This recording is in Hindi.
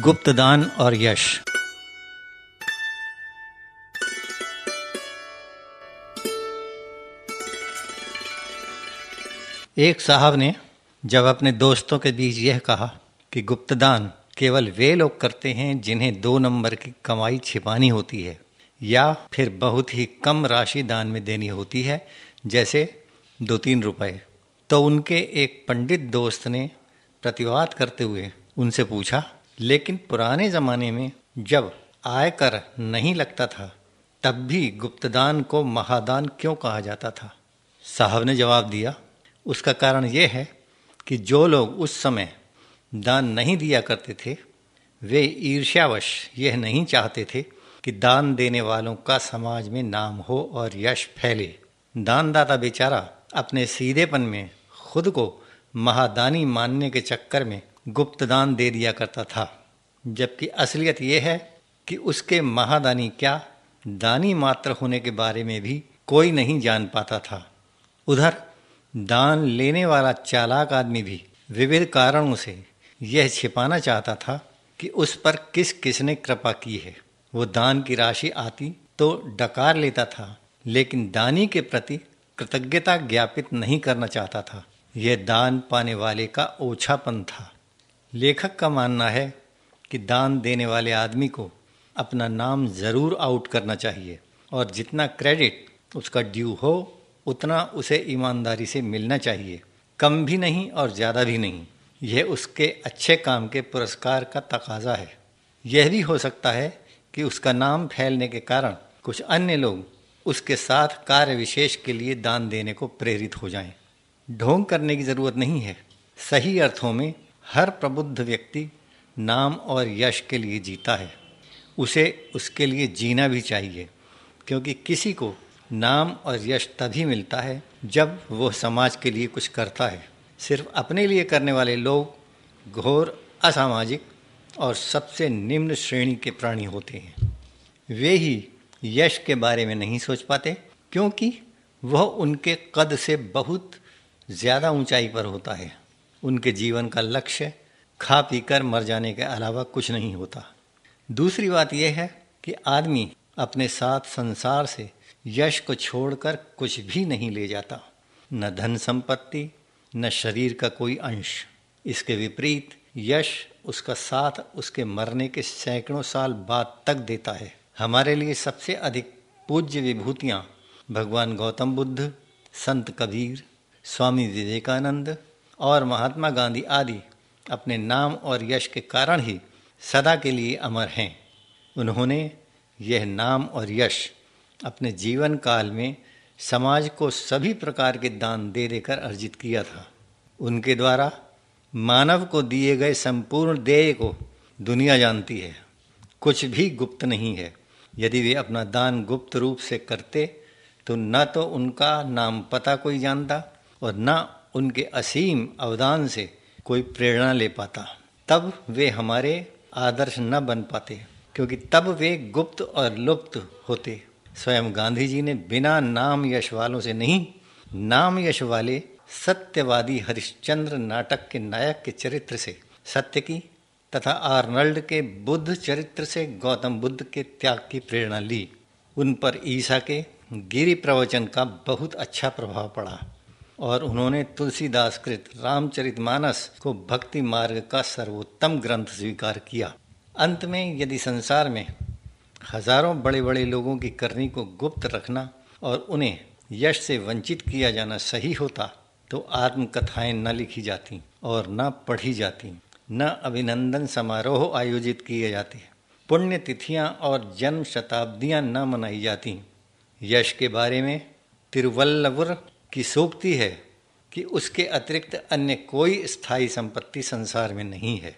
गुप्तदान और यश। एक साहब ने जब अपने दोस्तों के बीच यह कहा कि गुप्तदान केवल वे लोग करते हैं जिन्हें दो नंबर की कमाई छिपानी होती है, या फिर बहुत ही कम राशि दान में देनी होती है, जैसे दो तीन रुपए। तो उनके एक पंडित दोस्त ने प्रतिवाद करते हुए उनसे पूछा लेकिन पुराने ज़माने में जब आयकर नहीं लगता था, तब भी गुप्तदान को महादान क्यों कहा जाता था? साहब ने जवाब दिया, उसका कारण यह है कि जो लोग उस समय दान नहीं दिया करते थे, वे ईर्ष्यावश यह नहीं चाहते थे कि दान देने वालों का समाज में नाम हो और यश फैले। दानदाता बेचारा अपने सीधेपन में खुद को महादानी मानने के चक्कर में गुप्त दान दे दिया करता था, जबकि असलियत यह है कि उसके महादानी क्या दानी मात्र होने के बारे में भी कोई नहीं जान पाता था। उधर दान लेने वाला चालाक आदमी भी विविध कारणों से यह छिपाना चाहता था कि उस पर किस किसने कृपा की है। वो दान की राशि आती तो डकार लेता था, लेकिन दानी के प्रति कृतज्ञता ज्ञापित नहीं करना चाहता था। यह दान पाने वाले का ओछापन था। लेखक का मानना है कि दान देने वाले आदमी को अपना नाम ज़रूर आउट करना चाहिए और जितना क्रेडिट उसका ड्यू हो, उतना उसे ईमानदारी से मिलना चाहिए। कम भी नहीं और ज़्यादा भी नहीं। यह उसके अच्छे काम के पुरस्कार का तकाजा है। यह भी हो सकता है कि उसका नाम फैलने के कारण कुछ अन्य लोग उसके साथ कार्य विशेष के लिए दान देने को प्रेरित हो जाएँ। ढोंग करने की ज़रूरत नहीं है। सही अर्थों में हर प्रबुद्ध व्यक्ति नाम और यश के लिए जीता है। उसे उसके लिए जीना भी चाहिए, क्योंकि किसी को नाम और यश तभी मिलता है जब वह समाज के लिए कुछ करता है। सिर्फ़ अपने लिए करने वाले लोग घोर, असामाजिक और सबसे निम्न श्रेणी के प्राणी होते हैं। वे ही यश के बारे में नहीं सोच पाते, क्योंकि वह उनके कद से बहुत ज़्यादा ऊंचाई पर होता है। उनके जीवन का लक्ष्य खा पी कर मर जाने के अलावा कुछ नहीं होता। दूसरी बात यह है कि आदमी अपने साथ संसार से यश को छोड़कर कुछ भी नहीं ले जाता। न धन संपत्ति, न शरीर का कोई अंश। इसके विपरीत, यश उसका साथ उसके मरने के सैकड़ों साल बाद तक देता है। हमारे लिए सबसे अधिक पूज्य विभूतियाँ भगवान गौतम बुद्ध, संत कबीर, स्वामी विवेकानंद और महात्मा गांधी आदि अपने नाम और यश के कारण ही सदा के लिए अमर हैं। उन्होंने यह नाम और यश अपने जीवन काल में समाज को सभी प्रकार के दान दे देकर अर्जित किया था। उनके द्वारा मानव को दिए गए संपूर्ण देय को दुनिया जानती है। कुछ भी गुप्त नहीं है। यदि वे अपना दान गुप्त रूप से करते तो न तो उनका नाम पता कोई जानता और न उनके असीम अवदान से कोई प्रेरणा ले पाता। तब वे हमारे आदर्श न बन पाते, क्योंकि तब वे गुप्त और लुप्त होते। स्वयं गांधी जी ने बिना नाम यश वालों से नहीं, नाम यश वाले सत्यवादी हरिश्चंद्र नाटक के नायक के चरित्र से, सत्य की तथा आर्नल्ड के बुद्ध चरित्र से गौतम बुद्ध के त्याग की प्रेरणा ली। उन पर ईसा के गिरी प्रवचन का बहुत अच्छा प्रभाव पड़ा। और उन्होंने तुलसीदास कृत रामचरितमानस को भक्ति मार्ग का सर्वोत्तम ग्रंथ स्वीकार किया। अंत में यदि संसार में हज़ारों बड़े बड़े लोगों की करनी को गुप्त रखना और उन्हें यश से वंचित किया जाना सही होता तो आत्मकथाएँ न लिखी जाती और न पढ़ी जाती, न अभिनंदन समारोह आयोजित किए जाते। पुण्य तिथियाँ और जन्म शताब्दियाँ न मनाई जाती। यश के बारे में तिरुवल्लपुर की सोक्ति है कि उसके अतिरिक्त अन्य कोई स्थायी संपत्ति संसार में नहीं है।